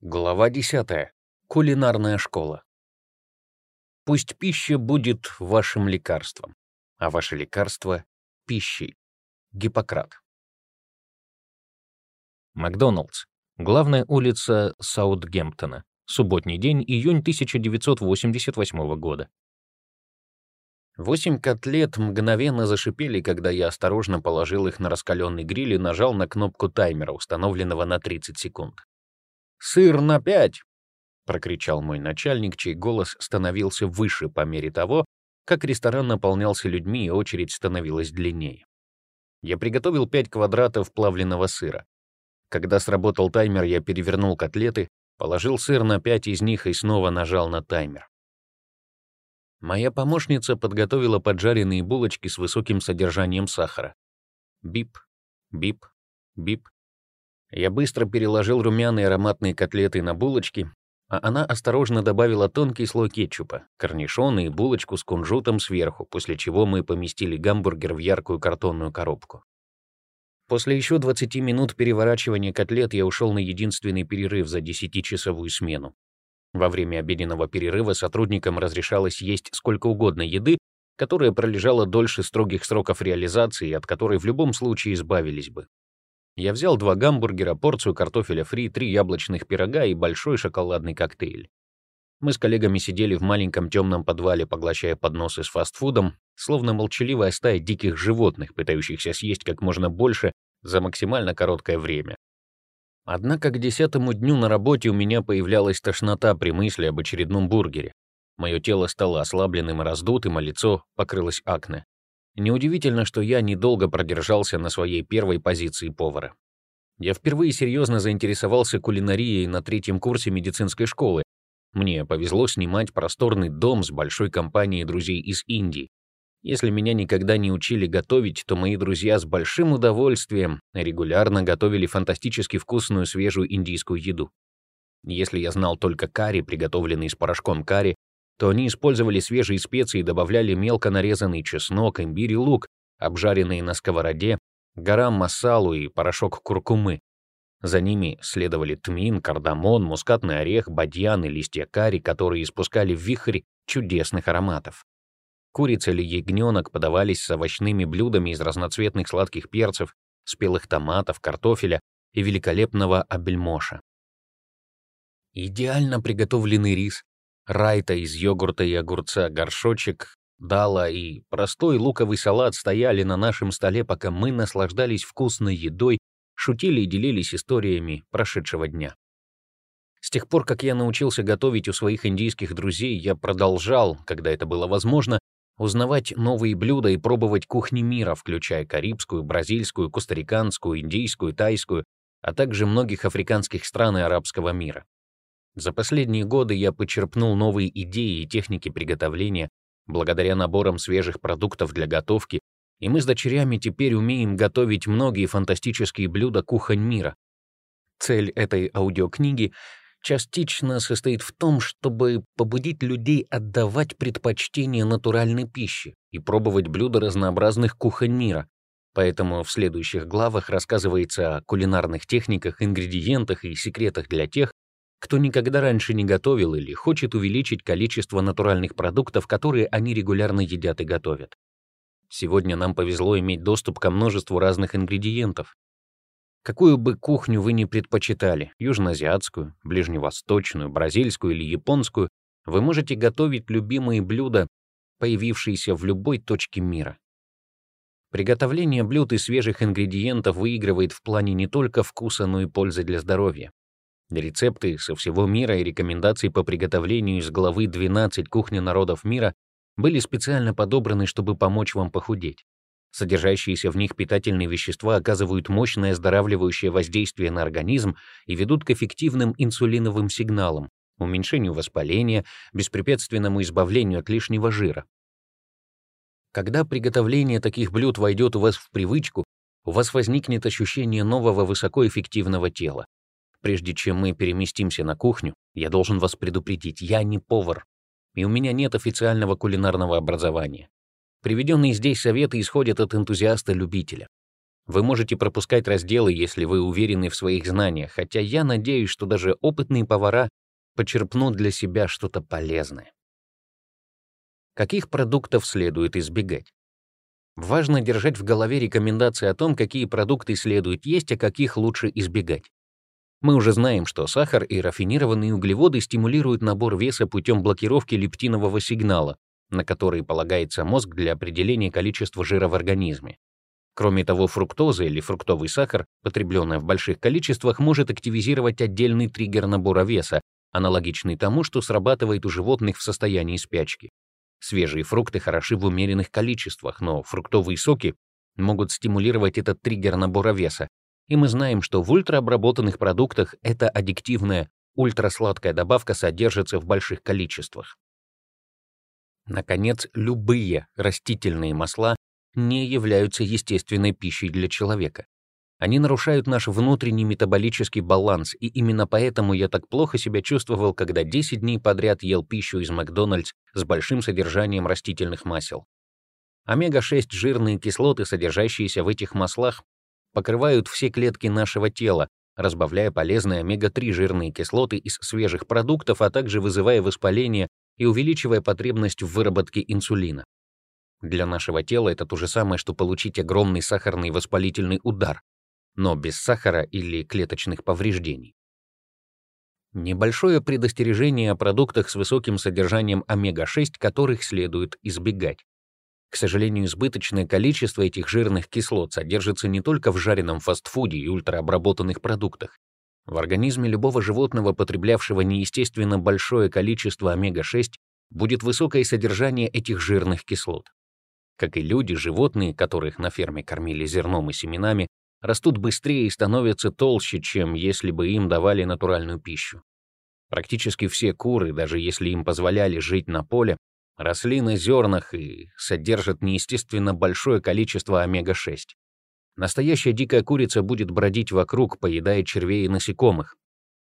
Глава 10. Кулинарная школа. Пусть пища будет вашим лекарством, а ваше лекарство — пищей. Гиппократ. Макдоналдс. Главная улица Саутгемптона. Субботний день, июнь 1988 года. Восемь котлет мгновенно зашипели, когда я осторожно положил их на раскаленный гриль и нажал на кнопку таймера, установленного на 30 секунд. «Сыр на пять!» — прокричал мой начальник, чей голос становился выше по мере того, как ресторан наполнялся людьми и очередь становилась длиннее. Я приготовил пять квадратов плавленного сыра. Когда сработал таймер, я перевернул котлеты, положил сыр на пять из них и снова нажал на таймер. Моя помощница подготовила поджаренные булочки с высоким содержанием сахара. Бип, бип, бип. Я быстро переложил румяные ароматные котлеты на булочки, а она осторожно добавила тонкий слой кетчупа, корнишоны и булочку с кунжутом сверху, после чего мы поместили гамбургер в яркую картонную коробку. После еще 20 минут переворачивания котлет я ушел на единственный перерыв за 10-часовую смену. Во время обеденного перерыва сотрудникам разрешалось есть сколько угодно еды, которая пролежала дольше строгих сроков реализации, от которой в любом случае избавились бы. Я взял два гамбургера, порцию картофеля фри, три яблочных пирога и большой шоколадный коктейль. Мы с коллегами сидели в маленьком темном подвале, поглощая подносы с фастфудом, словно молчаливая стая диких животных, пытающихся съесть как можно больше за максимально короткое время. Однако к десятому дню на работе у меня появлялась тошнота при мысли об очередном бургере. Мое тело стало ослабленным и раздутым, а лицо покрылось акне. Неудивительно, что я недолго продержался на своей первой позиции повара. Я впервые серьезно заинтересовался кулинарией на третьем курсе медицинской школы. Мне повезло снимать просторный дом с большой компанией друзей из Индии. Если меня никогда не учили готовить, то мои друзья с большим удовольствием регулярно готовили фантастически вкусную свежую индийскую еду. Если я знал только карри, приготовленный с порошком карри, то они использовали свежие специи и добавляли мелко нарезанный чеснок, имбирь и лук, обжаренные на сковороде, гарам масалу и порошок куркумы. За ними следовали тмин, кардамон, мускатный орех, бадьян и листья карри, которые испускали вихрь чудесных ароматов. Курица или ягненок подавались с овощными блюдами из разноцветных сладких перцев, спелых томатов, картофеля и великолепного абельмоша. Идеально приготовленный рис, райта из йогурта и огурца, горшочек, дала и простой луковый салат стояли на нашем столе, пока мы наслаждались вкусной едой, шутили и делились историями прошедшего дня. С тех пор, как я научился готовить у своих индийских друзей, я продолжал, когда это было возможно, узнавать новые блюда и пробовать кухни мира, включая карибскую, бразильскую, костариканскую, индийскую, тайскую, а также многих африканских стран и арабского мира. За последние годы я почерпнул новые идеи и техники приготовления благодаря наборам свежих продуктов для готовки, и мы с дочерями теперь умеем готовить многие фантастические блюда кухонь мира. Цель этой аудиокниги частично состоит в том, чтобы побудить людей отдавать предпочтение натуральной пище и пробовать блюда разнообразных кухонь мира. Поэтому в следующих главах рассказывается о кулинарных техниках, ингредиентах и секретах для тех, кто никогда раньше не готовил или хочет увеличить количество натуральных продуктов, которые они регулярно едят и готовят. Сегодня нам повезло иметь доступ ко множеству разных ингредиентов. Какую бы кухню вы ни предпочитали, южноазиатскую, ближневосточную, бразильскую или японскую, вы можете готовить любимые блюда, появившиеся в любой точке мира. Приготовление блюд из свежих ингредиентов выигрывает в плане не только вкуса, но и пользы для здоровья. Рецепты со всего мира и рекомендации по приготовлению из главы 12 «Кухня народов мира» были специально подобраны, чтобы помочь вам похудеть. Содержащиеся в них питательные вещества оказывают мощное оздоравливающее воздействие на организм и ведут к эффективным инсулиновым сигналам, уменьшению воспаления, беспрепятственному избавлению от лишнего жира. Когда приготовление таких блюд войдет у вас в привычку, у вас возникнет ощущение нового высокоэффективного тела. Прежде чем мы переместимся на кухню, я должен вас предупредить, я не повар, и у меня нет официального кулинарного образования. Приведенные здесь советы исходят от энтузиаста-любителя. Вы можете пропускать разделы, если вы уверены в своих знаниях, хотя я надеюсь, что даже опытные повара почерпнут для себя что-то полезное. Каких продуктов следует избегать? Важно держать в голове рекомендации о том, какие продукты следует есть, а каких лучше избегать. Мы уже знаем, что сахар и рафинированные углеводы стимулируют набор веса путем блокировки лептинового сигнала, на который полагается мозг для определения количества жира в организме. Кроме того, фруктоза или фруктовый сахар, потребленная в больших количествах, может активизировать отдельный триггер набора веса, аналогичный тому, что срабатывает у животных в состоянии спячки. Свежие фрукты хороши в умеренных количествах, но фруктовые соки могут стимулировать этот триггер набора веса. И мы знаем, что в ультраобработанных продуктах эта аддиктивная ультрасладкая добавка содержится в больших количествах. Наконец, любые растительные масла не являются естественной пищей для человека. Они нарушают наш внутренний метаболический баланс, и именно поэтому я так плохо себя чувствовал, когда 10 дней подряд ел пищу из Макдональдс с большим содержанием растительных масел. Омега-6 жирные кислоты, содержащиеся в этих маслах, покрывают все клетки нашего тела, разбавляя полезные омега-3 жирные кислоты из свежих продуктов, а также вызывая воспаление и увеличивая потребность в выработке инсулина. Для нашего тела это то же самое, что получить огромный сахарный воспалительный удар, но без сахара или клеточных повреждений. Небольшое предостережение о продуктах с высоким содержанием омега-6, которых следует избегать. К сожалению, избыточное количество этих жирных кислот содержится не только в жареном фастфуде и ультраобработанных продуктах. В организме любого животного, потреблявшего неестественно большое количество омега-6, будет высокое содержание этих жирных кислот. Как и люди, животные, которых на ферме кормили зерном и семенами, растут быстрее и становятся толще, чем если бы им давали натуральную пищу. Практически все куры, даже если им позволяли жить на поле, росли на зернах и содержат неестественно большое количество омега-6. Настоящая дикая курица будет бродить вокруг, поедая червей и насекомых.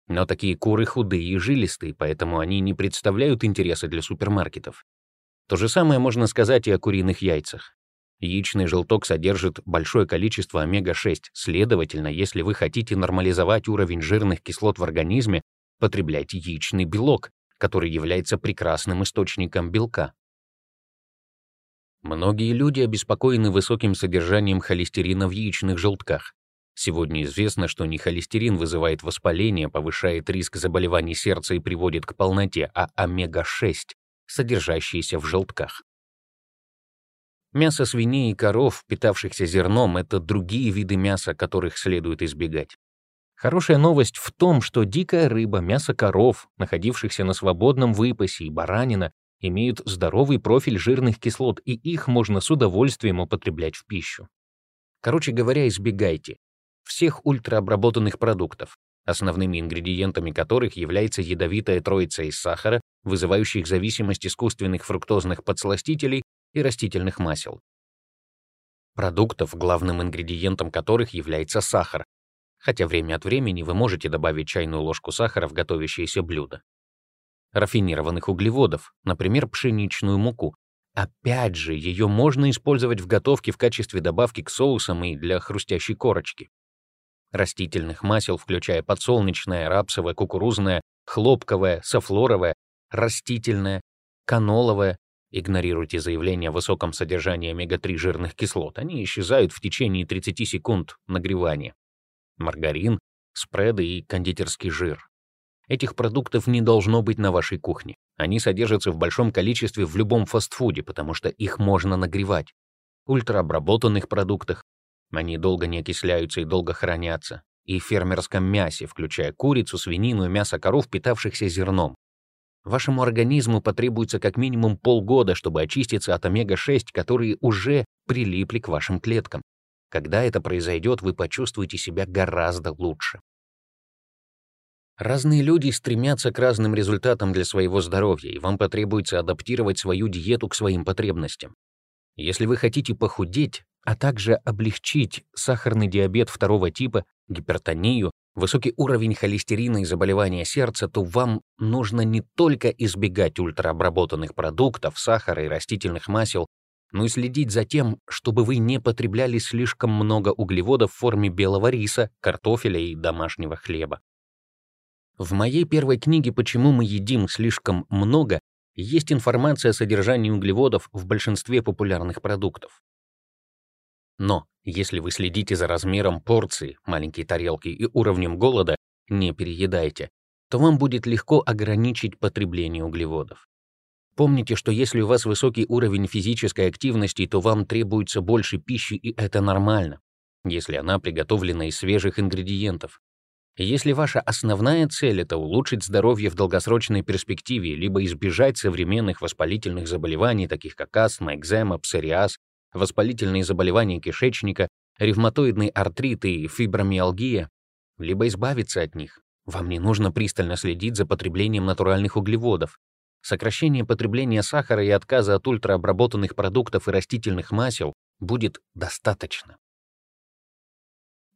Но такие куры худые и жилистые, поэтому они не представляют интереса для супермаркетов. То же самое можно сказать и о куриных яйцах. Яичный желток содержит большое количество омега-6, следовательно, если вы хотите нормализовать уровень жирных кислот в организме, потребляйте яичный белок, который является прекрасным источником белка. Многие люди обеспокоены высоким содержанием холестерина в яичных желтках. Сегодня известно, что не холестерин вызывает воспаление, повышает риск заболеваний сердца и приводит к полноте, а омега-6 содержащиеся в желтках. Мясо свиней и коров, питавшихся зерном, это другие виды мяса, которых следует избегать. Хорошая новость в том, что дикая рыба, мясо коров, находившихся на свободном выпасе и баранина, имеют здоровый профиль жирных кислот, и их можно с удовольствием употреблять в пищу. Короче говоря, избегайте всех ультраобработанных продуктов, основными ингредиентами которых является ядовитая троица из сахара, вызывающих зависимость искусственных фруктозных подсластителей и растительных масел. Продуктов, главным ингредиентом которых является сахар, хотя время от времени вы можете добавить чайную ложку сахара в готовящееся блюдо. Рафинированных углеводов, например, пшеничную муку. Опять же, ее можно использовать в готовке в качестве добавки к соусам и для хрустящей корочки растительных масел, включая подсолнечное, рапсовое, кукурузное, хлопковое, софлоровое, растительное, каноловое. Игнорируйте заявление о высоком содержании омега-3 жирных кислот. Они исчезают в течение 30 секунд нагревания. Маргарин, спреды и кондитерский жир. Этих продуктов не должно быть на вашей кухне. Они содержатся в большом количестве в любом фастфуде, потому что их можно нагревать. Ультраобработанных продуктах, они долго не окисляются и долго хранятся. И в фермерском мясе, включая курицу, свинину и мясо коров, питавшихся зерном. Вашему организму потребуется как минимум полгода, чтобы очиститься от омега-6, которые уже прилипли к вашим клеткам. Когда это произойдет, вы почувствуете себя гораздо лучше. Разные люди стремятся к разным результатам для своего здоровья, и вам потребуется адаптировать свою диету к своим потребностям. Если вы хотите похудеть, а также облегчить сахарный диабет второго типа, гипертонию, высокий уровень холестерина и заболевания сердца, то вам нужно не только избегать ультраобработанных продуктов, сахара и растительных масел, но и следить за тем, чтобы вы не потребляли слишком много углеводов в форме белого риса, картофеля и домашнего хлеба. В моей первой книге «Почему мы едим слишком много» есть информация о содержании углеводов в большинстве популярных продуктов. Но если вы следите за размером порции, маленькой тарелки и уровнем голода, не переедайте, то вам будет легко ограничить потребление углеводов. Помните, что если у вас высокий уровень физической активности, то вам требуется больше пищи, и это нормально, если она приготовлена из свежих ингредиентов. Если ваша основная цель — это улучшить здоровье в долгосрочной перспективе, либо избежать современных воспалительных заболеваний, таких как астма, экзема, псориаз, воспалительные заболевания кишечника, ревматоидный артрит и фибромиалгия, либо избавиться от них, вам не нужно пристально следить за потреблением натуральных углеводов. Сокращение потребления сахара и отказа от ультраобработанных продуктов и растительных масел будет достаточно.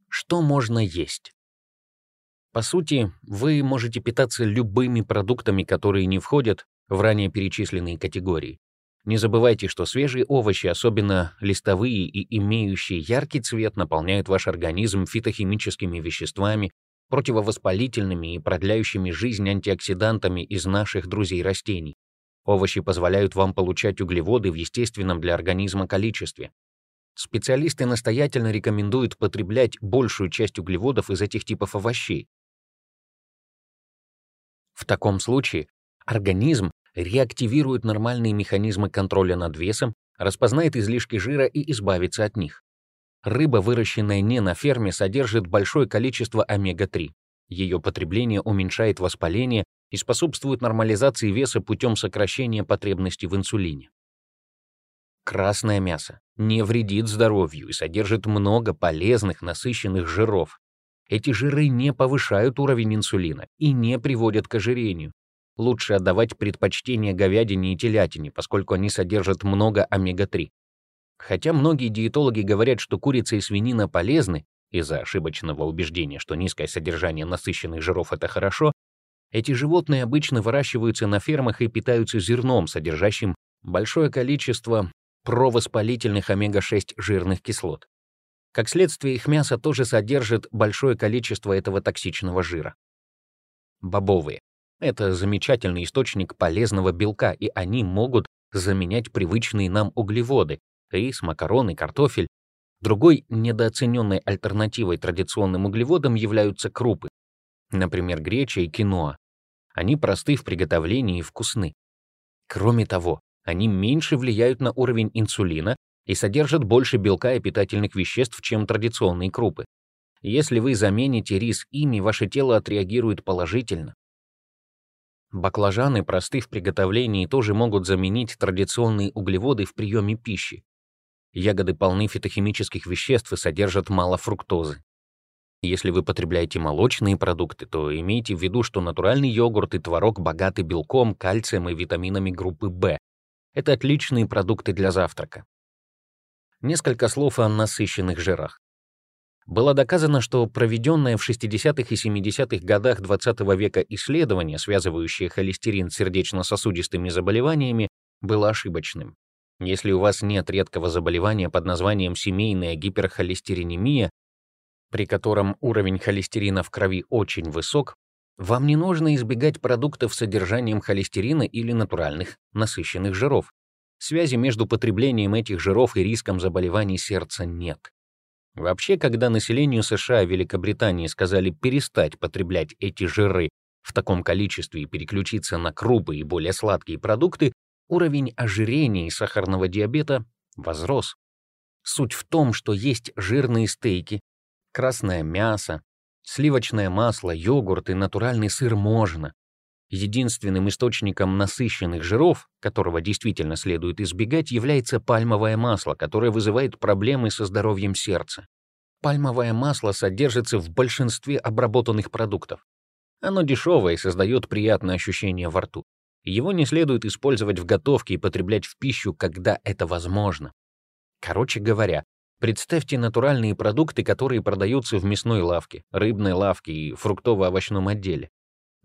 Что можно есть? По сути, вы можете питаться любыми продуктами, которые не входят в ранее перечисленные категории. Не забывайте, что свежие овощи, особенно листовые и имеющие яркий цвет, наполняют ваш организм фитохимическими веществами, противовоспалительными и продляющими жизнь антиоксидантами из наших друзей растений. Овощи позволяют вам получать углеводы в естественном для организма количестве. Специалисты настоятельно рекомендуют потреблять большую часть углеводов из этих типов овощей. В таком случае организм реактивирует нормальные механизмы контроля над весом, распознает излишки жира и избавится от них. Рыба, выращенная не на ферме, содержит большое количество омега-3. Ее потребление уменьшает воспаление и способствует нормализации веса путем сокращения потребности в инсулине. Красное мясо не вредит здоровью и содержит много полезных насыщенных жиров. Эти жиры не повышают уровень инсулина и не приводят к ожирению. Лучше отдавать предпочтение говядине и телятине, поскольку они содержат много омега-3. Хотя многие диетологи говорят, что курица и свинина полезны из-за ошибочного убеждения, что низкое содержание насыщенных жиров — это хорошо, эти животные обычно выращиваются на фермах и питаются зерном, содержащим большое количество провоспалительных омега-6 жирных кислот. Как следствие, их мясо тоже содержит большое количество этого токсичного жира. Бобовые — это замечательный источник полезного белка, и они могут заменять привычные нам углеводы, рис, макароны, картофель. Другой недооцененной альтернативой традиционным углеводам являются крупы, например, греча и киноа. Они просты в приготовлении и вкусны. Кроме того, они меньше влияют на уровень инсулина и содержат больше белка и питательных веществ, чем традиционные крупы. Если вы замените рис ими, ваше тело отреагирует положительно. Баклажаны просты в приготовлении и тоже могут заменить традиционные углеводы в приеме пищи. Ягоды полны фитохимических веществ и содержат мало фруктозы. Если вы потребляете молочные продукты, то имейте в виду, что натуральный йогурт и творог богаты белком, кальцием и витаминами группы В. Это отличные продукты для завтрака. Несколько слов о насыщенных жирах. Было доказано, что проведенное в 60-х и 70-х годах XX -го века исследование, связывающее холестерин с сердечно-сосудистыми заболеваниями, было ошибочным. Если у вас нет редкого заболевания под названием семейная гиперхолестеринемия, при котором уровень холестерина в крови очень высок, вам не нужно избегать продуктов с содержанием холестерина или натуральных насыщенных жиров. Связи между потреблением этих жиров и риском заболеваний сердца нет. Вообще, когда населению США и Великобритании сказали перестать потреблять эти жиры в таком количестве и переключиться на крупы и более сладкие продукты, уровень ожирения и сахарного диабета возрос. Суть в том, что есть жирные стейки, красное мясо, сливочное масло, йогурт и натуральный сыр можно. Единственным источником насыщенных жиров, которого действительно следует избегать, является пальмовое масло, которое вызывает проблемы со здоровьем сердца. Пальмовое масло содержится в большинстве обработанных продуктов. Оно дешевое и создает приятное ощущение во рту. Его не следует использовать в готовке и потреблять в пищу, когда это возможно. Короче говоря, представьте натуральные продукты, которые продаются в мясной лавке, рыбной лавке и фруктово-овощном отделе.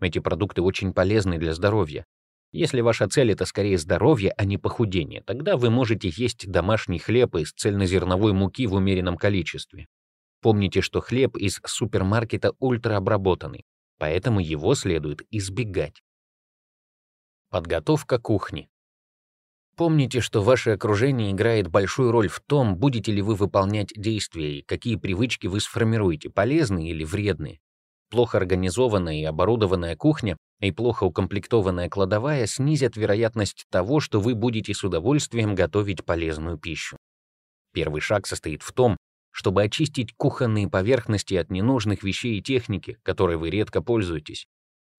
Эти продукты очень полезны для здоровья. Если ваша цель — это скорее здоровье, а не похудение, тогда вы можете есть домашний хлеб из цельнозерновой муки в умеренном количестве. Помните, что хлеб из супермаркета ультраобработанный, поэтому его следует избегать. Подготовка кухни. Помните, что ваше окружение играет большую роль в том, будете ли вы выполнять действия и какие привычки вы сформируете, полезные или вредные. Плохо организованная и оборудованная кухня и плохо укомплектованная кладовая снизят вероятность того, что вы будете с удовольствием готовить полезную пищу. Первый шаг состоит в том, чтобы очистить кухонные поверхности от ненужных вещей и техники, которой вы редко пользуетесь.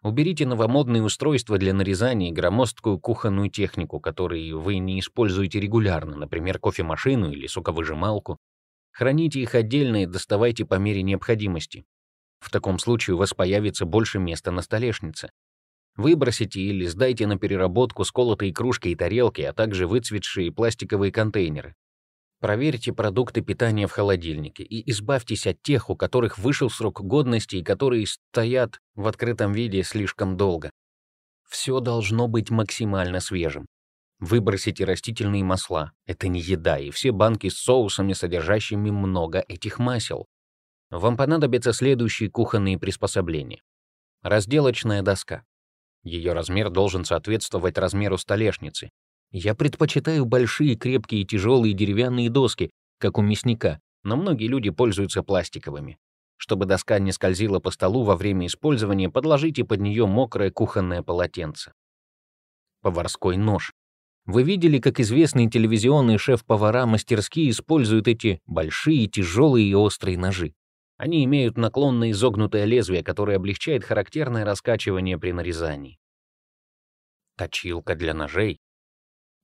Уберите новомодные устройства для нарезания и громоздкую кухонную технику, которые вы не используете регулярно, например, кофемашину или соковыжималку. Храните их отдельно и доставайте по мере необходимости. В таком случае у вас появится больше места на столешнице. Выбросите или сдайте на переработку сколотые кружки и тарелки, а также выцветшие пластиковые контейнеры. Проверьте продукты питания в холодильнике и избавьтесь от тех, у которых вышел срок годности и которые стоят в открытом виде слишком долго. Все должно быть максимально свежим. Выбросите растительные масла. Это не еда, и все банки с соусами, содержащими много этих масел. Вам понадобятся следующие кухонные приспособления. Разделочная доска. Ее размер должен соответствовать размеру столешницы. Я предпочитаю большие, крепкие, тяжелые деревянные доски, как у мясника, но многие люди пользуются пластиковыми. Чтобы доска не скользила по столу во время использования, подложите под нее мокрое кухонное полотенце. Поварской нож. Вы видели, как известные телевизионные шеф-повара мастерские используют эти большие, тяжелые и острые ножи. Они имеют наклонно изогнутое лезвие, которое облегчает характерное раскачивание при нарезании. Точилка для ножей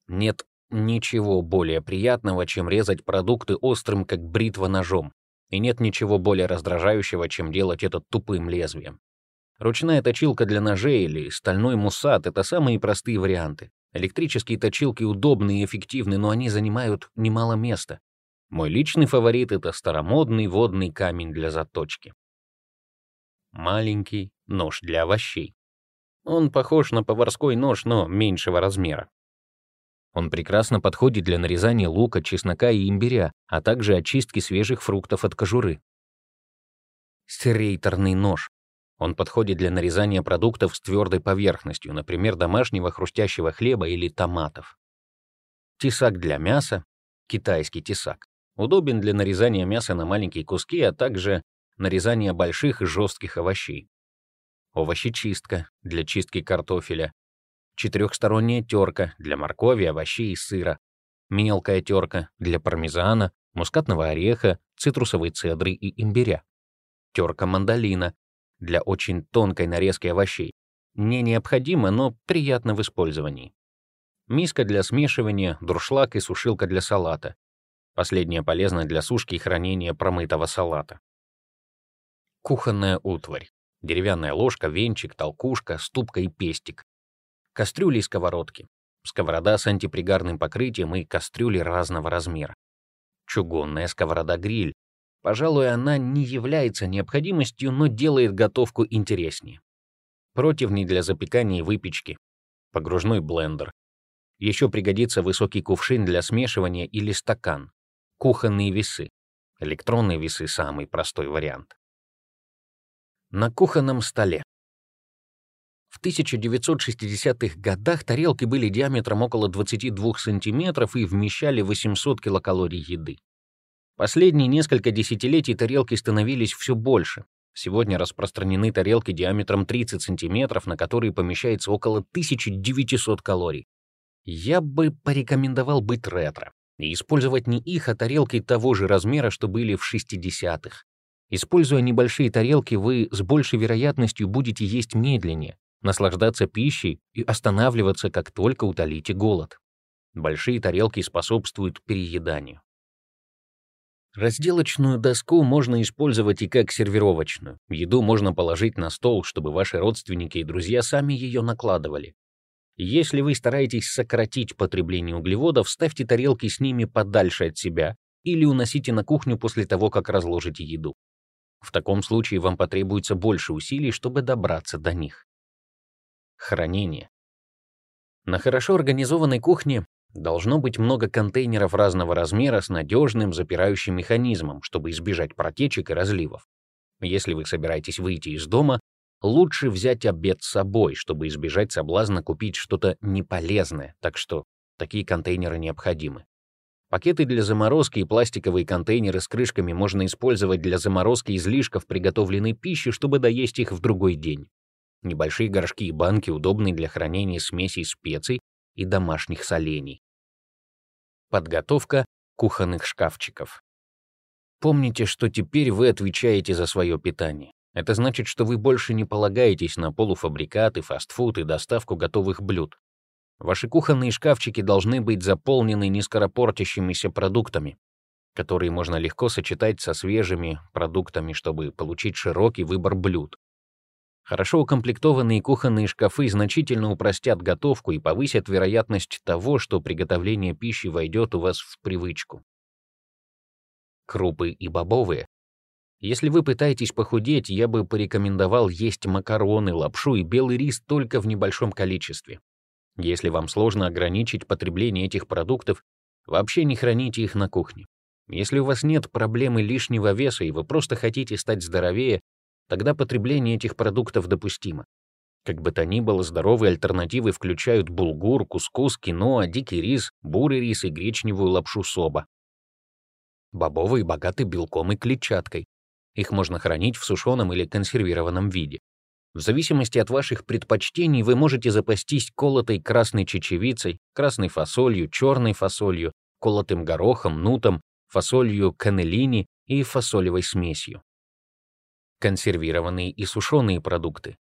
нет ничего более приятного, чем резать продукты острым, как бритва ножом. И нет ничего более раздражающего, чем делать это тупым лезвием. Ручная точилка для ножей или стальной мусат — это самые простые варианты. Электрические точилки удобны и эффективны, но они занимают немало места. Мой личный фаворит — это старомодный водный камень для заточки. Маленький нож для овощей. Он похож на поварской нож, но меньшего размера. Он прекрасно подходит для нарезания лука, чеснока и имбиря, а также очистки свежих фруктов от кожуры. Стерейторный нож. Он подходит для нарезания продуктов с твердой поверхностью, например, домашнего хрустящего хлеба или томатов. Тесак для мяса. Китайский тесак. Удобен для нарезания мяса на маленькие куски, а также нарезания больших и жестких овощей. Овощечистка для чистки картофеля четырехсторонняя терка для моркови, овощей и сыра, мелкая терка для пармезана, мускатного ореха, цитрусовой цедры и имбиря, терка мандолина для очень тонкой нарезки овощей. Не необходимо, но приятно в использовании. Миска для смешивания, дуршлаг и сушилка для салата. Последняя полезна для сушки и хранения промытого салата. Кухонная утварь. Деревянная ложка, венчик, толкушка, ступка и пестик кастрюли и сковородки, сковорода с антипригарным покрытием и кастрюли разного размера. Чугунная сковорода-гриль. Пожалуй, она не является необходимостью, но делает готовку интереснее. Противни для запекания и выпечки. Погружной блендер. Еще пригодится высокий кувшин для смешивания или стакан. Кухонные весы. Электронные весы — самый простой вариант. На кухонном столе. В 1960-х годах тарелки были диаметром около 22 сантиметров и вмещали 800 килокалорий еды. Последние несколько десятилетий тарелки становились все больше. Сегодня распространены тарелки диаметром 30 сантиметров, на которые помещается около 1900 калорий. Я бы порекомендовал быть ретро и использовать не их, а тарелки того же размера, что были в 60-х. Используя небольшие тарелки, вы с большей вероятностью будете есть медленнее, наслаждаться пищей и останавливаться, как только утолите голод. Большие тарелки способствуют перееданию. Разделочную доску можно использовать и как сервировочную. Еду можно положить на стол, чтобы ваши родственники и друзья сами ее накладывали. Если вы стараетесь сократить потребление углеводов, ставьте тарелки с ними подальше от себя или уносите на кухню после того, как разложите еду. В таком случае вам потребуется больше усилий, чтобы добраться до них. Хранение. На хорошо организованной кухне должно быть много контейнеров разного размера с надежным запирающим механизмом, чтобы избежать протечек и разливов. Если вы собираетесь выйти из дома, лучше взять обед с собой, чтобы избежать соблазна купить что-то неполезное, так что такие контейнеры необходимы. Пакеты для заморозки и пластиковые контейнеры с крышками можно использовать для заморозки излишков приготовленной пищи, чтобы доесть их в другой день. Небольшие горшки и банки удобны для хранения смесей специй и домашних солений. Подготовка кухонных шкафчиков. Помните, что теперь вы отвечаете за свое питание. Это значит, что вы больше не полагаетесь на полуфабрикаты, фастфуд и доставку готовых блюд. Ваши кухонные шкафчики должны быть заполнены нескоропортящимися продуктами, которые можно легко сочетать со свежими продуктами, чтобы получить широкий выбор блюд. Хорошо укомплектованные кухонные шкафы значительно упростят готовку и повысят вероятность того, что приготовление пищи войдет у вас в привычку. Крупы и бобовые. Если вы пытаетесь похудеть, я бы порекомендовал есть макароны, лапшу и белый рис только в небольшом количестве. Если вам сложно ограничить потребление этих продуктов, вообще не храните их на кухне. Если у вас нет проблемы лишнего веса и вы просто хотите стать здоровее, тогда потребление этих продуктов допустимо. Как бы то ни было, здоровые альтернативы включают булгур, кускус, киноа, дикий рис, бурый рис и гречневую лапшу соба. Бобовые богаты белком и клетчаткой. Их можно хранить в сушеном или консервированном виде. В зависимости от ваших предпочтений вы можете запастись колотой красной чечевицей, красной фасолью, черной фасолью, колотым горохом, нутом, фасолью каннелини и фасолевой смесью. Консервированные и сушеные продукты.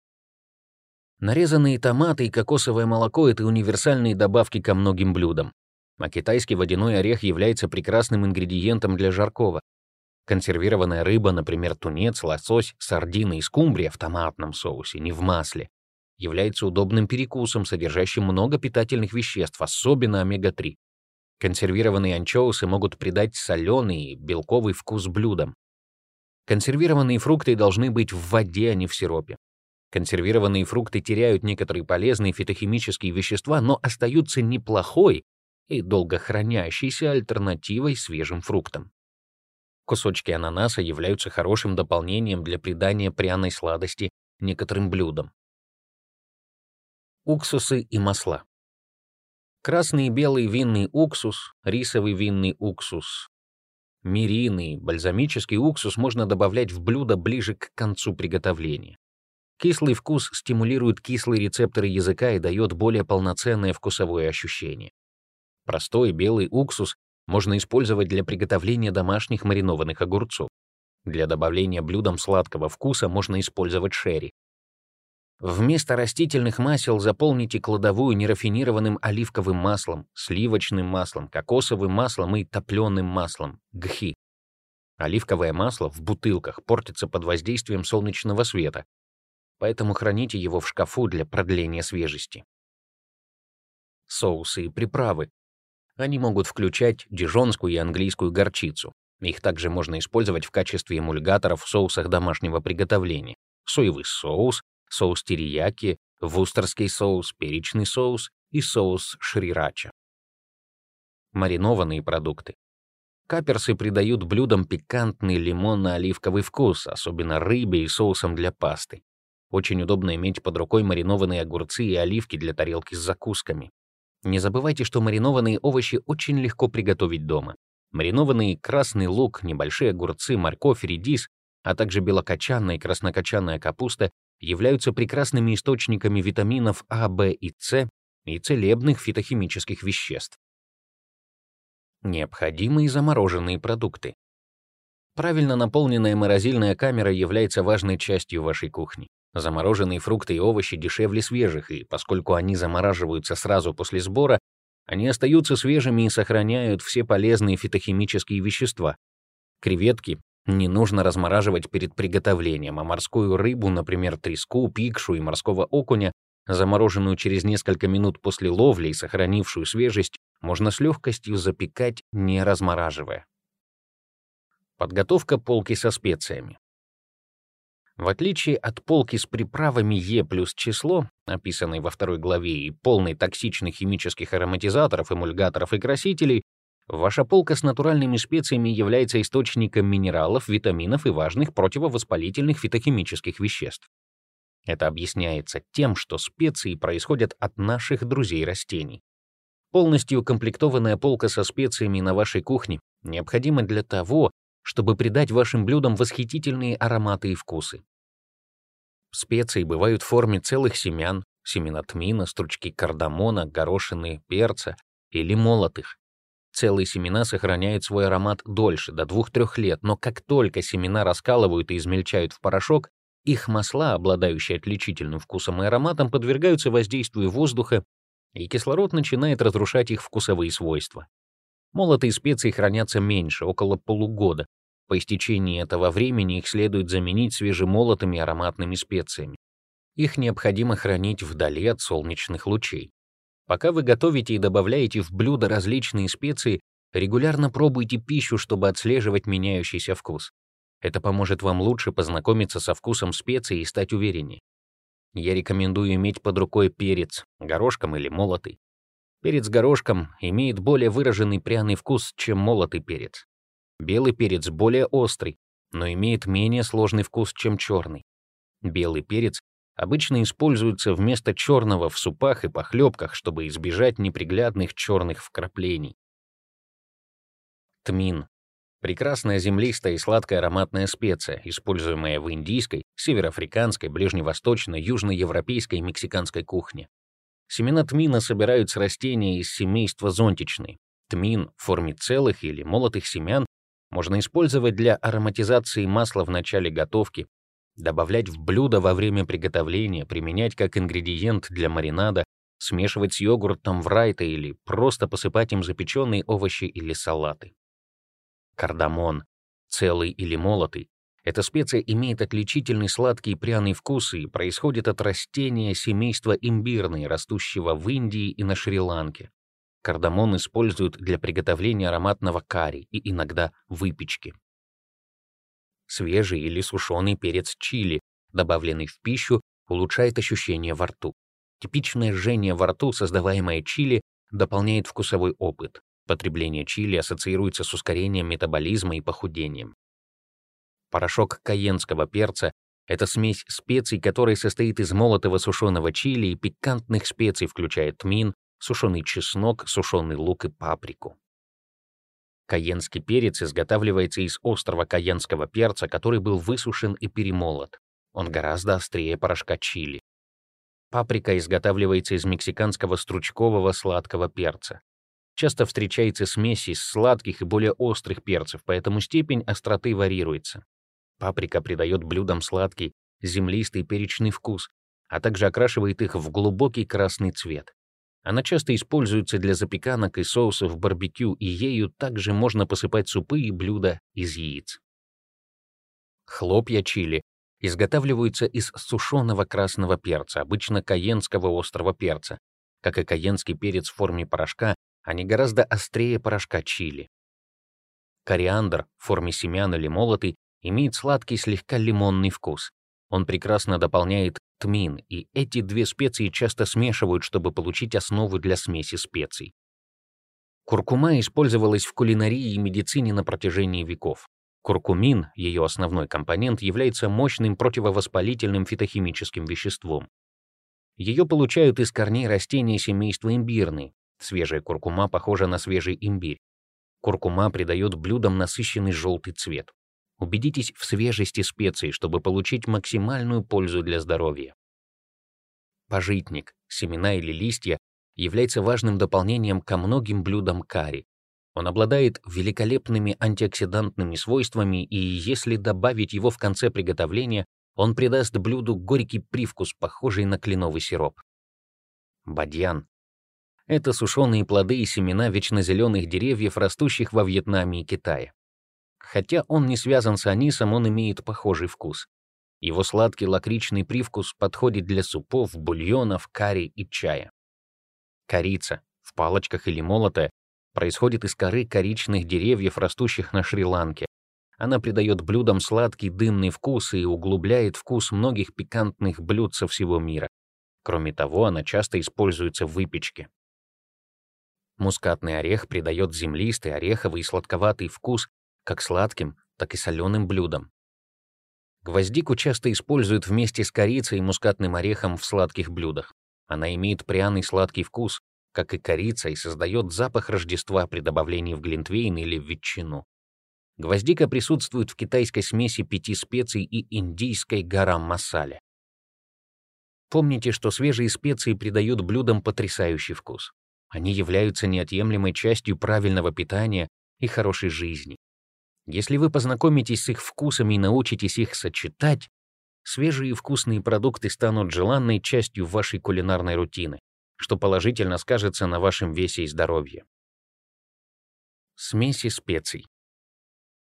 Нарезанные томаты и кокосовое молоко — это универсальные добавки ко многим блюдам. А китайский водяной орех является прекрасным ингредиентом для жаркого. Консервированная рыба, например, тунец, лосось, сардины и скумбрия в томатном соусе, не в масле, является удобным перекусом, содержащим много питательных веществ, особенно омега-3. Консервированные анчоусы могут придать соленый белковый вкус блюдам. Консервированные фрукты должны быть в воде, а не в сиропе. Консервированные фрукты теряют некоторые полезные фитохимические вещества, но остаются неплохой и долго хранящейся альтернативой свежим фруктам. Кусочки ананаса являются хорошим дополнением для придания пряной сладости некоторым блюдам. Уксусы и масла. Красный и белый винный уксус, рисовый винный уксус, мирины, бальзамический уксус можно добавлять в блюдо ближе к концу приготовления. Кислый вкус стимулирует кислые рецепторы языка и дает более полноценное вкусовое ощущение. Простой белый уксус можно использовать для приготовления домашних маринованных огурцов. Для добавления блюдам сладкого вкуса можно использовать шерри. Вместо растительных масел заполните кладовую нерафинированным оливковым маслом, сливочным маслом, кокосовым маслом и топленым маслом, гхи. Оливковое масло в бутылках портится под воздействием солнечного света, поэтому храните его в шкафу для продления свежести. Соусы и приправы они могут включать дижонскую и английскую горчицу. Их также можно использовать в качестве эмульгаторов в соусах домашнего приготовления. Соевый соус, соус терияки, вустерский соус, перечный соус и соус шрирача. Маринованные продукты. Каперсы придают блюдам пикантный лимонно-оливковый вкус, особенно рыбе и соусом для пасты. Очень удобно иметь под рукой маринованные огурцы и оливки для тарелки с закусками. Не забывайте, что маринованные овощи очень легко приготовить дома. Маринованный красный лук, небольшие огурцы, морковь, редис, а также белокочанная и краснокочанная капуста являются прекрасными источниками витаминов А, В и С и целебных фитохимических веществ. Необходимые замороженные продукты. Правильно наполненная морозильная камера является важной частью вашей кухни. Замороженные фрукты и овощи дешевле свежих, и поскольку они замораживаются сразу после сбора, они остаются свежими и сохраняют все полезные фитохимические вещества. Креветки не нужно размораживать перед приготовлением, а морскую рыбу, например, треску, пикшу и морского окуня, замороженную через несколько минут после ловли и сохранившую свежесть, можно с легкостью запекать, не размораживая. Подготовка полки со специями. В отличие от полки с приправами Е плюс число, описанной во второй главе, и полной токсичных химических ароматизаторов, эмульгаторов и красителей, ваша полка с натуральными специями является источником минералов, витаминов и важных противовоспалительных фитохимических веществ. Это объясняется тем, что специи происходят от наших друзей растений. Полностью укомплектованная полка со специями на вашей кухне необходима для того, чтобы придать вашим блюдам восхитительные ароматы и вкусы. Специи бывают в форме целых семян, семена тмина, стручки кардамона, горошины, перца или молотых. Целые семена сохраняют свой аромат дольше, до 2-3 лет, но как только семена раскалывают и измельчают в порошок, их масла, обладающие отличительным вкусом и ароматом, подвергаются воздействию воздуха, и кислород начинает разрушать их вкусовые свойства. Молотые специи хранятся меньше, около полугода. По истечении этого времени их следует заменить свежемолотыми ароматными специями. Их необходимо хранить вдали от солнечных лучей. Пока вы готовите и добавляете в блюдо различные специи, регулярно пробуйте пищу, чтобы отслеживать меняющийся вкус. Это поможет вам лучше познакомиться со вкусом специй и стать увереннее. Я рекомендую иметь под рукой перец, горошком или молотый. Перец горошком имеет более выраженный пряный вкус, чем молотый перец. Белый перец более острый, но имеет менее сложный вкус, чем черный. Белый перец обычно используется вместо черного в супах и похлебках, чтобы избежать неприглядных черных вкраплений. Тмин. Прекрасная землистая и сладкая ароматная специя, используемая в индийской, североафриканской, ближневосточной, южноевропейской и мексиканской кухне. Семена тмина собирают с растения из семейства зонтичной. Тмин в форме целых или молотых семян можно использовать для ароматизации масла в начале готовки, добавлять в блюдо во время приготовления, применять как ингредиент для маринада, смешивать с йогуртом в райта или просто посыпать им запеченные овощи или салаты. Кардамон, целый или молотый, эта специя имеет отличительный сладкий и пряный вкус и происходит от растения семейства имбирной, растущего в Индии и на Шри-Ланке. Кардамон используют для приготовления ароматного карри и иногда выпечки. Свежий или сушеный перец чили, добавленный в пищу, улучшает ощущение во рту. Типичное жжение во рту, создаваемое чили, дополняет вкусовой опыт. Потребление чили ассоциируется с ускорением метаболизма и похудением. Порошок каенского перца — это смесь специй, которая состоит из молотого сушеного чили и пикантных специй, включая тмин, сушеный чеснок, сушеный лук и паприку. Каенский перец изготавливается из острого каенского перца, который был высушен и перемолот. Он гораздо острее порошка чили. Паприка изготавливается из мексиканского стручкового сладкого перца. Часто встречается смесь из сладких и более острых перцев, поэтому степень остроты варьируется. Паприка придает блюдам сладкий, землистый перечный вкус, а также окрашивает их в глубокий красный цвет. Она часто используется для запеканок и соусов барбекю, и ею также можно посыпать супы и блюда из яиц. Хлопья чили изготавливаются из сушеного красного перца, обычно каенского острого перца. Как и каенский перец в форме порошка, они гораздо острее порошка чили. Кориандр в форме семян или молотый имеет сладкий слегка лимонный вкус. Он прекрасно дополняет тмин, и эти две специи часто смешивают, чтобы получить основу для смеси специй. Куркума использовалась в кулинарии и медицине на протяжении веков. Куркумин, ее основной компонент, является мощным противовоспалительным фитохимическим веществом. Ее получают из корней растения семейства имбирный. Свежая куркума похожа на свежий имбирь. Куркума придает блюдам насыщенный желтый цвет. Убедитесь в свежести специй, чтобы получить максимальную пользу для здоровья. Пожитник, семена или листья является важным дополнением ко многим блюдам карри. Он обладает великолепными антиоксидантными свойствами, и если добавить его в конце приготовления, он придаст блюду горький привкус, похожий на кленовый сироп. Бадьян — это сушеные плоды и семена вечнозеленых деревьев, растущих во Вьетнаме и Китае. Хотя он не связан с анисом, он имеет похожий вкус. Его сладкий лакричный привкус подходит для супов, бульонов, карри и чая. Корица, в палочках или молотая, происходит из коры коричных деревьев, растущих на Шри-Ланке. Она придает блюдам сладкий дымный вкус и углубляет вкус многих пикантных блюд со всего мира. Кроме того, она часто используется в выпечке. Мускатный орех придает землистый, ореховый и сладковатый вкус как сладким, так и соленым блюдам. Гвоздику часто используют вместе с корицей и мускатным орехом в сладких блюдах. Она имеет пряный сладкий вкус, как и корица, и создает запах Рождества при добавлении в глинтвейн или в ветчину. Гвоздика присутствует в китайской смеси пяти специй и индийской гарам-масале. Помните, что свежие специи придают блюдам потрясающий вкус. Они являются неотъемлемой частью правильного питания и хорошей жизни. Если вы познакомитесь с их вкусами и научитесь их сочетать, свежие вкусные продукты станут желанной частью вашей кулинарной рутины, что положительно скажется на вашем весе и здоровье. Смеси специй.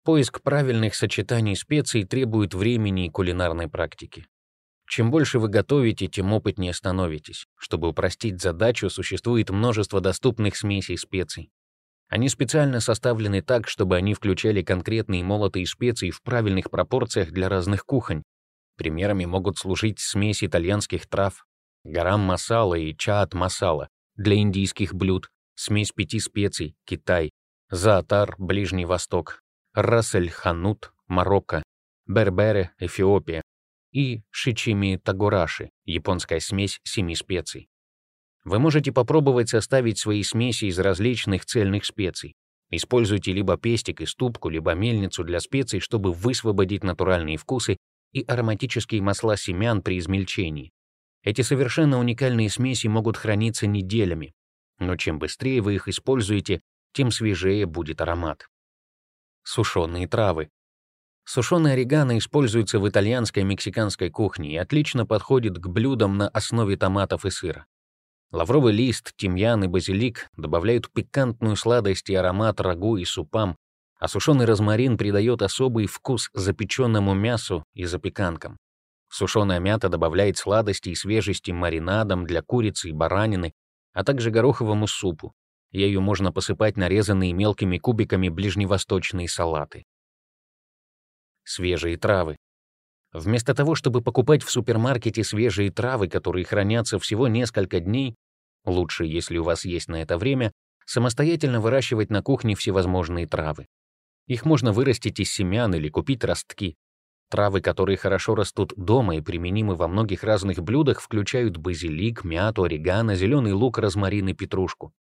Поиск правильных сочетаний специй требует времени и кулинарной практики. Чем больше вы готовите, тем опытнее становитесь. Чтобы упростить задачу, существует множество доступных смесей специй. Они специально составлены так, чтобы они включали конкретные молотые специи в правильных пропорциях для разных кухонь. Примерами могут служить смесь итальянских трав, гарам масала и чаат масала для индийских блюд, смесь пяти специй, Китай, заатар, Ближний Восток, рассель ханут, Марокко, бербере, Эфиопия и шичими тагураши, японская смесь семи специй. Вы можете попробовать составить свои смеси из различных цельных специй. Используйте либо пестик и ступку, либо мельницу для специй, чтобы высвободить натуральные вкусы и ароматические масла семян при измельчении. Эти совершенно уникальные смеси могут храниться неделями, но чем быстрее вы их используете, тем свежее будет аромат. Сушеные травы. Сушеный орегано используется в итальянской и мексиканской кухне и отлично подходит к блюдам на основе томатов и сыра. Лавровый лист, тимьян и базилик добавляют пикантную сладость и аромат рагу и супам, а сушеный розмарин придает особый вкус запеченному мясу и запеканкам. Сушеная мята добавляет сладости и свежести маринадам для курицы и баранины, а также гороховому супу. Ею можно посыпать нарезанные мелкими кубиками ближневосточные салаты. Свежие травы. Вместо того, чтобы покупать в супермаркете свежие травы, которые хранятся всего несколько дней, лучше, если у вас есть на это время, самостоятельно выращивать на кухне всевозможные травы. Их можно вырастить из семян или купить ростки. Травы, которые хорошо растут дома и применимы во многих разных блюдах, включают базилик, мяту, орегано, зеленый лук, розмарин и петрушку.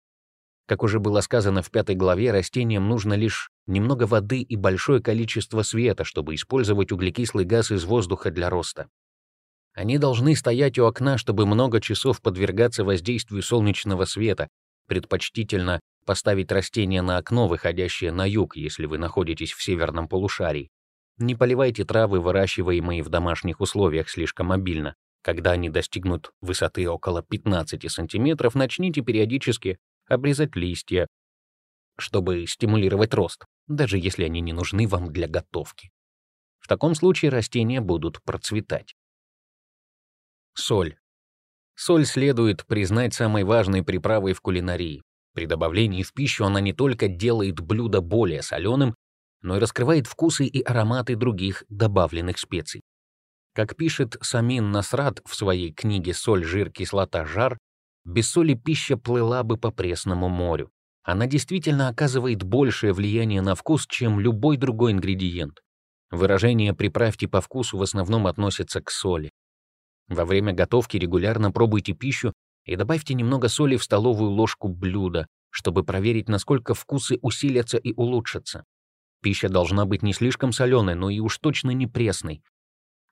Как уже было сказано в пятой главе, растениям нужно лишь немного воды и большое количество света, чтобы использовать углекислый газ из воздуха для роста. Они должны стоять у окна, чтобы много часов подвергаться воздействию солнечного света, предпочтительно поставить растения на окно, выходящее на юг, если вы находитесь в северном полушарии. Не поливайте травы, выращиваемые в домашних условиях, слишком обильно. Когда они достигнут высоты около 15 сантиметров, начните периодически обрезать листья, чтобы стимулировать рост, даже если они не нужны вам для готовки. В таком случае растения будут процветать. Соль. Соль следует признать самой важной приправой в кулинарии. При добавлении в пищу она не только делает блюдо более соленым, но и раскрывает вкусы и ароматы других добавленных специй. Как пишет Самин Насрат в своей книге «Соль, жир, кислота, жар», без соли пища плыла бы по пресному морю. Она действительно оказывает большее влияние на вкус, чем любой другой ингредиент. Выражение «приправьте по вкусу» в основном относится к соли. Во время готовки регулярно пробуйте пищу и добавьте немного соли в столовую ложку блюда, чтобы проверить, насколько вкусы усилятся и улучшатся. Пища должна быть не слишком соленой, но и уж точно не пресной.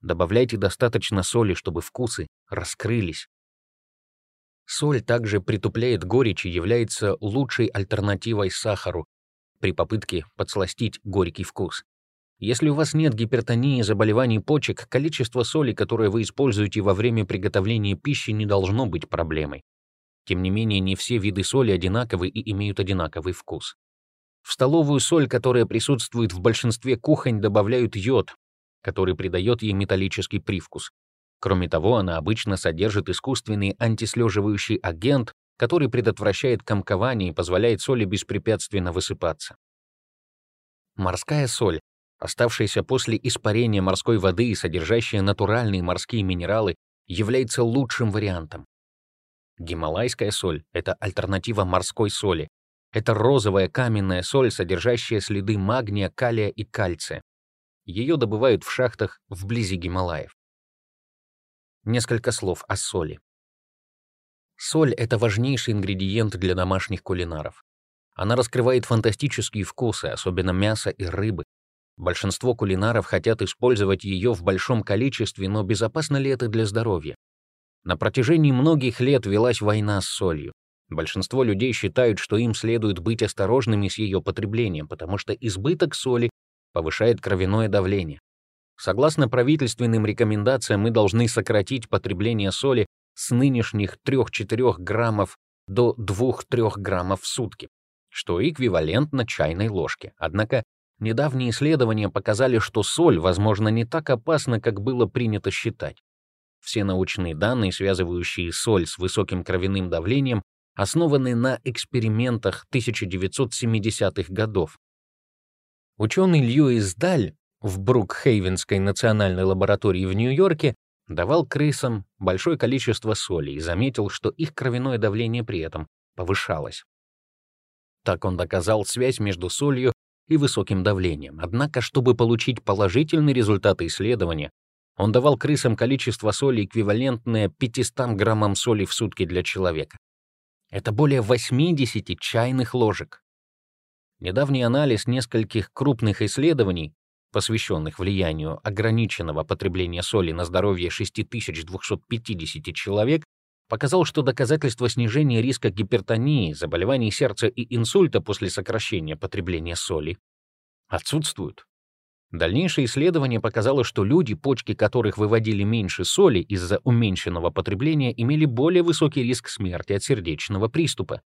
Добавляйте достаточно соли, чтобы вкусы раскрылись. Соль также притупляет горечь и является лучшей альтернативой сахару при попытке подсластить горький вкус. Если у вас нет гипертонии, заболеваний почек, количество соли, которое вы используете во время приготовления пищи, не должно быть проблемой. Тем не менее, не все виды соли одинаковы и имеют одинаковый вкус. В столовую соль, которая присутствует в большинстве кухонь, добавляют йод, который придает ей металлический привкус. Кроме того, она обычно содержит искусственный антислеживающий агент, который предотвращает комкование и позволяет соли беспрепятственно высыпаться. Морская соль оставшаяся после испарения морской воды и содержащая натуральные морские минералы, является лучшим вариантом. Гималайская соль — это альтернатива морской соли. Это розовая каменная соль, содержащая следы магния, калия и кальция. Ее добывают в шахтах вблизи Гималаев. Несколько слов о соли. Соль — это важнейший ингредиент для домашних кулинаров. Она раскрывает фантастические вкусы, особенно мяса и рыбы. Большинство кулинаров хотят использовать ее в большом количестве, но безопасно ли это для здоровья? На протяжении многих лет велась война с солью. Большинство людей считают, что им следует быть осторожными с ее потреблением, потому что избыток соли повышает кровяное давление. Согласно правительственным рекомендациям, мы должны сократить потребление соли с нынешних 3-4 граммов до 2-3 граммов в сутки, что эквивалентно чайной ложке. Однако недавние исследования показали, что соль, возможно, не так опасна, как было принято считать. Все научные данные, связывающие соль с высоким кровяным давлением, основаны на экспериментах 1970-х годов. Ученый Льюис Даль в Брукхейвенской национальной лаборатории в Нью-Йорке давал крысам большое количество соли и заметил, что их кровяное давление при этом повышалось. Так он доказал связь между солью и высоким давлением. Однако, чтобы получить положительные результаты исследования, он давал крысам количество соли, эквивалентное 500 граммам соли в сутки для человека. Это более 80 чайных ложек. Недавний анализ нескольких крупных исследований посвященных влиянию ограниченного потребления соли на здоровье 6250 человек, показал, что доказательства снижения риска гипертонии, заболеваний сердца и инсульта после сокращения потребления соли отсутствуют. Дальнейшее исследование показало, что люди, почки которых выводили меньше соли из-за уменьшенного потребления, имели более высокий риск смерти от сердечного приступа.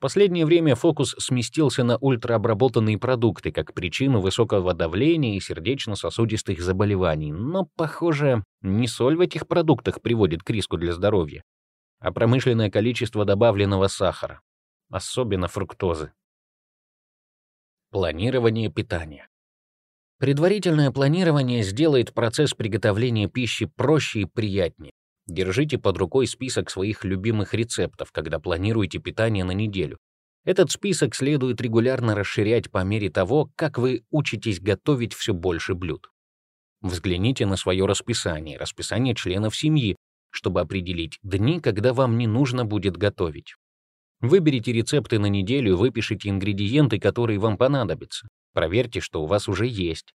Последнее время фокус сместился на ультраобработанные продукты как причину высокого давления и сердечно-сосудистых заболеваний, но, похоже, не соль в этих продуктах приводит к риску для здоровья, а промышленное количество добавленного сахара, особенно фруктозы. Планирование питания. Предварительное планирование сделает процесс приготовления пищи проще и приятнее. Держите под рукой список своих любимых рецептов, когда планируете питание на неделю. Этот список следует регулярно расширять по мере того, как вы учитесь готовить все больше блюд. Взгляните на свое расписание, расписание членов семьи, чтобы определить дни, когда вам не нужно будет готовить. Выберите рецепты на неделю выпишите ингредиенты, которые вам понадобятся. Проверьте, что у вас уже есть.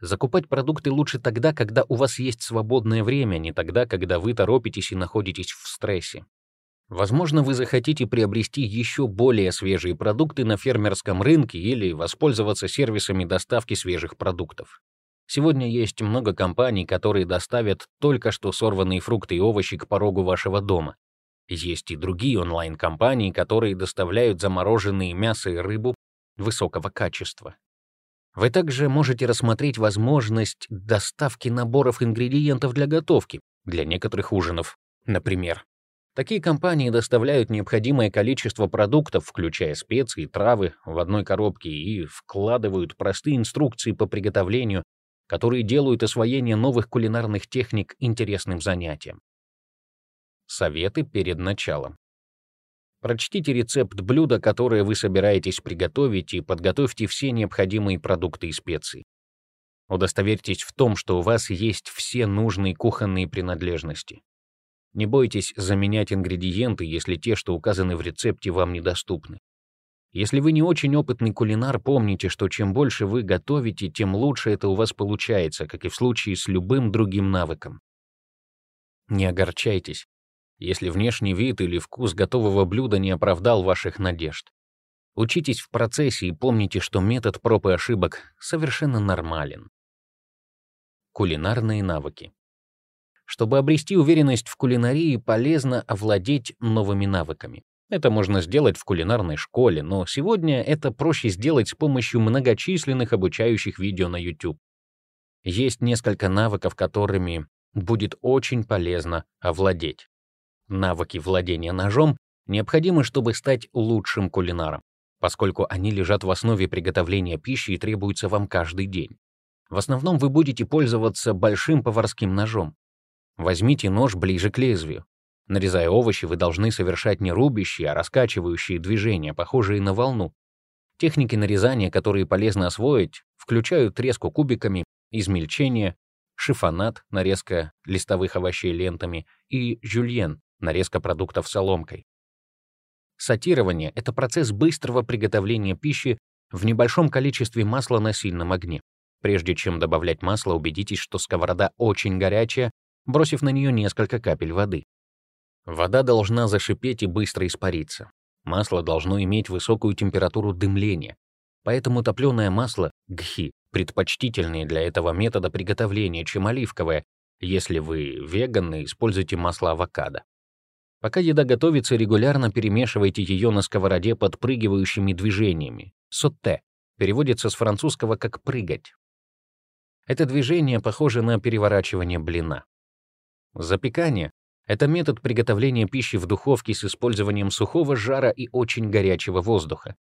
Закупать продукты лучше тогда, когда у вас есть свободное время, не тогда, когда вы торопитесь и находитесь в стрессе. Возможно, вы захотите приобрести еще более свежие продукты на фермерском рынке или воспользоваться сервисами доставки свежих продуктов. Сегодня есть много компаний, которые доставят только что сорванные фрукты и овощи к порогу вашего дома. Есть и другие онлайн-компании, которые доставляют замороженные мясо и рыбу высокого качества. Вы также можете рассмотреть возможность доставки наборов ингредиентов для готовки, для некоторых ужинов, например. Такие компании доставляют необходимое количество продуктов, включая специи травы, в одной коробке и вкладывают простые инструкции по приготовлению, которые делают освоение новых кулинарных техник интересным занятием. Советы перед началом. Прочтите рецепт блюда, которое вы собираетесь приготовить, и подготовьте все необходимые продукты и специи. Удостоверьтесь в том, что у вас есть все нужные кухонные принадлежности. Не бойтесь заменять ингредиенты, если те, что указаны в рецепте, вам недоступны. Если вы не очень опытный кулинар, помните, что чем больше вы готовите, тем лучше это у вас получается, как и в случае с любым другим навыком. Не огорчайтесь, если внешний вид или вкус готового блюда не оправдал ваших надежд. Учитесь в процессе и помните, что метод проб и ошибок совершенно нормален. Кулинарные навыки. Чтобы обрести уверенность в кулинарии, полезно овладеть новыми навыками. Это можно сделать в кулинарной школе, но сегодня это проще сделать с помощью многочисленных обучающих видео на YouTube. Есть несколько навыков, которыми будет очень полезно овладеть. Навыки владения ножом необходимы, чтобы стать лучшим кулинаром, поскольку они лежат в основе приготовления пищи и требуются вам каждый день. В основном вы будете пользоваться большим поварским ножом. Возьмите нож ближе к лезвию. Нарезая овощи, вы должны совершать не рубящие, а раскачивающие движения, похожие на волну. Техники нарезания, которые полезно освоить, включают резку кубиками, измельчение, шифонат, нарезка листовых овощей лентами, и жюльен, нарезка продуктов соломкой. Сатирование — это процесс быстрого приготовления пищи в небольшом количестве масла на сильном огне. Прежде чем добавлять масло, убедитесь, что сковорода очень горячая, бросив на нее несколько капель воды. Вода должна зашипеть и быстро испариться. Масло должно иметь высокую температуру дымления, поэтому топленое масло, гхи, предпочтительнее для этого метода приготовления, чем оливковое, если вы веганны, используйте масло авокадо. Пока еда готовится, регулярно перемешивайте ее на сковороде подпрыгивающими движениями. Сотте переводится с французского как «прыгать». Это движение похоже на переворачивание блина. Запекание — это метод приготовления пищи в духовке с использованием сухого жара и очень горячего воздуха.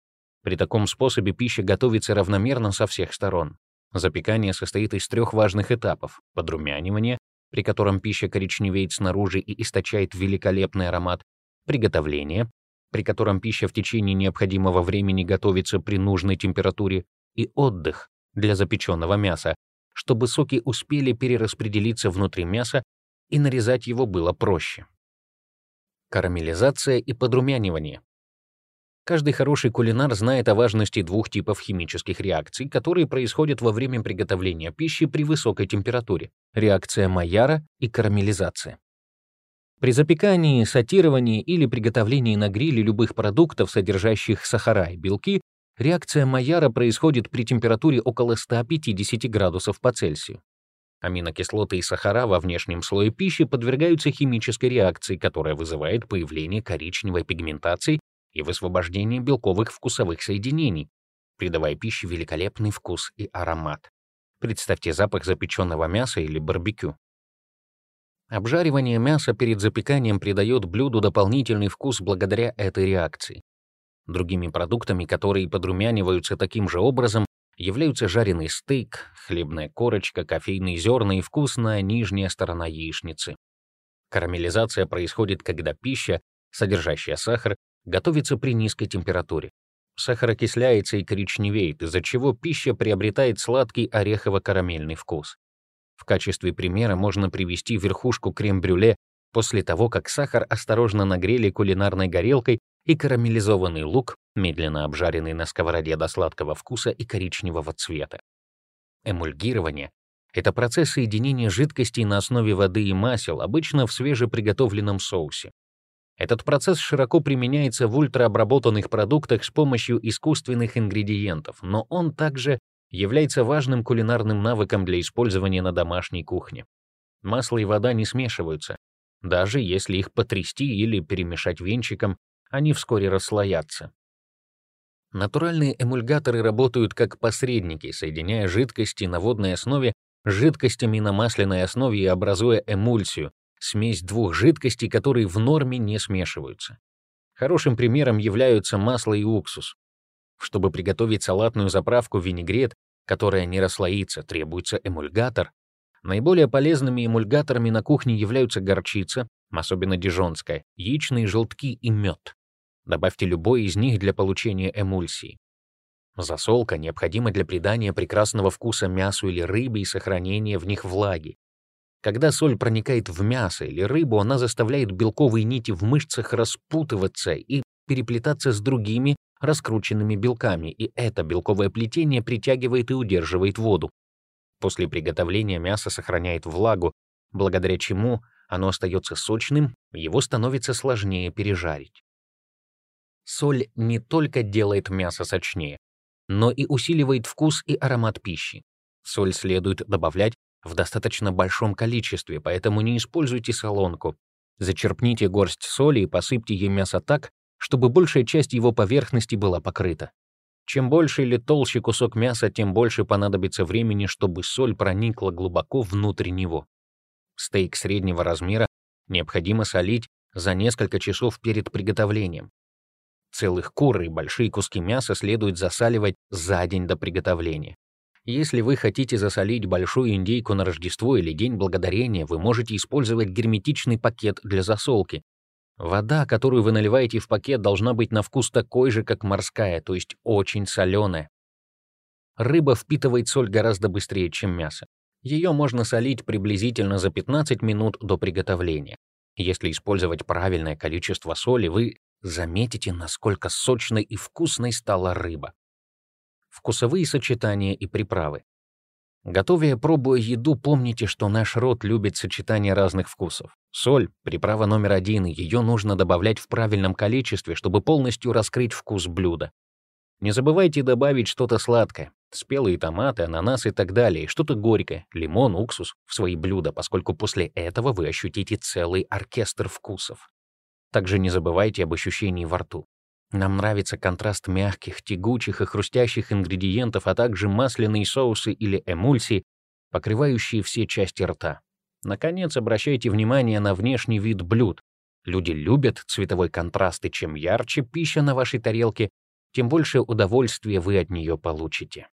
При таком способе пища готовится равномерно со всех сторон. Запекание состоит из трех важных этапов — подрумянивание, при котором пища коричневеет снаружи и источает великолепный аромат, приготовление, при котором пища в течение необходимого времени готовится при нужной температуре, и отдых для запеченного мяса, чтобы соки успели перераспределиться внутри мяса и нарезать его было проще. Карамелизация и подрумянивание. Каждый хороший кулинар знает о важности двух типов химических реакций, которые происходят во время приготовления пищи при высокой температуре — реакция Майяра и карамелизация. При запекании, сатировании или приготовлении на гриле любых продуктов, содержащих сахара и белки, реакция Майяра происходит при температуре около 150 градусов по Цельсию. Аминокислоты и сахара во внешнем слое пищи подвергаются химической реакции, которая вызывает появление коричневой пигментации и высвобождение белковых вкусовых соединений, придавая пище великолепный вкус и аромат. Представьте запах запеченного мяса или барбекю. Обжаривание мяса перед запеканием придает блюду дополнительный вкус благодаря этой реакции. Другими продуктами, которые подрумяниваются таким же образом, являются жареный стейк, хлебная корочка, кофейные зерна и вкусная нижняя сторона яичницы. Карамелизация происходит, когда пища, содержащая сахар, готовится при низкой температуре. Сахар окисляется и коричневеет, из-за чего пища приобретает сладкий орехово-карамельный вкус. В качестве примера можно привести верхушку крем-брюле после того, как сахар осторожно нагрели кулинарной горелкой и карамелизованный лук, медленно обжаренный на сковороде до сладкого вкуса и коричневого цвета. Эмульгирование — это процесс соединения жидкостей на основе воды и масел, обычно в свежеприготовленном соусе. Этот процесс широко применяется в ультраобработанных продуктах с помощью искусственных ингредиентов, но он также является важным кулинарным навыком для использования на домашней кухне. Масло и вода не смешиваются. Даже если их потрясти или перемешать венчиком, они вскоре расслоятся. Натуральные эмульгаторы работают как посредники, соединяя жидкости на водной основе с жидкостями на масляной основе и образуя эмульсию, смесь двух жидкостей, которые в норме не смешиваются. Хорошим примером являются масло и уксус. Чтобы приготовить салатную заправку винегрет, которая не расслоится, требуется эмульгатор. Наиболее полезными эмульгаторами на кухне являются горчица, особенно дижонская, яичные желтки и мед. Добавьте любой из них для получения эмульсии. Засолка необходима для придания прекрасного вкуса мясу или рыбе и сохранения в них влаги. Когда соль проникает в мясо или рыбу, она заставляет белковые нити в мышцах распутываться и переплетаться с другими раскрученными белками, и это белковое плетение притягивает и удерживает воду. После приготовления мясо сохраняет влагу, благодаря чему оно остается сочным, его становится сложнее пережарить. Соль не только делает мясо сочнее, но и усиливает вкус и аромат пищи. Соль следует добавлять в достаточно большом количестве, поэтому не используйте солонку. Зачерпните горсть соли и посыпьте ей мясо так, чтобы большая часть его поверхности была покрыта. Чем больше или толще кусок мяса, тем больше понадобится времени, чтобы соль проникла глубоко внутрь него. Стейк среднего размера необходимо солить за несколько часов перед приготовлением. Целых кур и большие куски мяса следует засаливать за день до приготовления. Если вы хотите засолить большую индейку на Рождество или День Благодарения, вы можете использовать герметичный пакет для засолки. Вода, которую вы наливаете в пакет, должна быть на вкус такой же, как морская, то есть очень соленая. Рыба впитывает соль гораздо быстрее, чем мясо. Ее можно солить приблизительно за 15 минут до приготовления. Если использовать правильное количество соли, вы заметите, насколько сочной и вкусной стала рыба. Вкусовые сочетания и приправы. Готовя пробуя еду, помните, что наш род любит сочетание разных вкусов. Соль — приправа номер один, и ее нужно добавлять в правильном количестве, чтобы полностью раскрыть вкус блюда. Не забывайте добавить что-то сладкое, спелые томаты, ананас и так далее, что-то горькое, лимон, уксус в свои блюда, поскольку после этого вы ощутите целый оркестр вкусов. Также не забывайте об ощущении во рту. Нам нравится контраст мягких, тягучих и хрустящих ингредиентов, а также масляные соусы или эмульсии, покрывающие все части рта. Наконец, обращайте внимание на внешний вид блюд. Люди любят цветовой контраст, и чем ярче пища на вашей тарелке, тем больше удовольствия вы от нее получите.